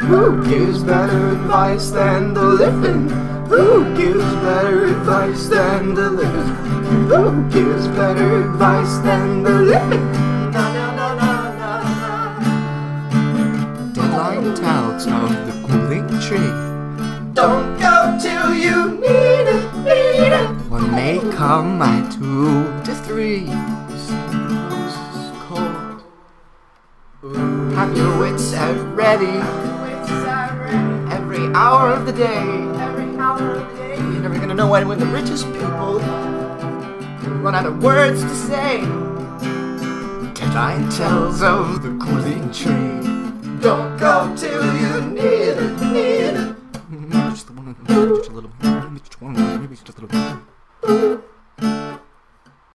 Who gives better advice than the living? Who gives better advice than the living? Who gives better advice than the living? Na, na, na, na, na, na. Deadline tells of the cooling tree. Don't go till you need it, need it. One may come at two to three. Cold. Have your wits at ready every hour of the day. You're never gonna know when, when the richest people run out of words to say. Deadline tells of the cooling tree. Don't go till you need it, need it. Just a one, just a little, maybe just one, maybe just a little.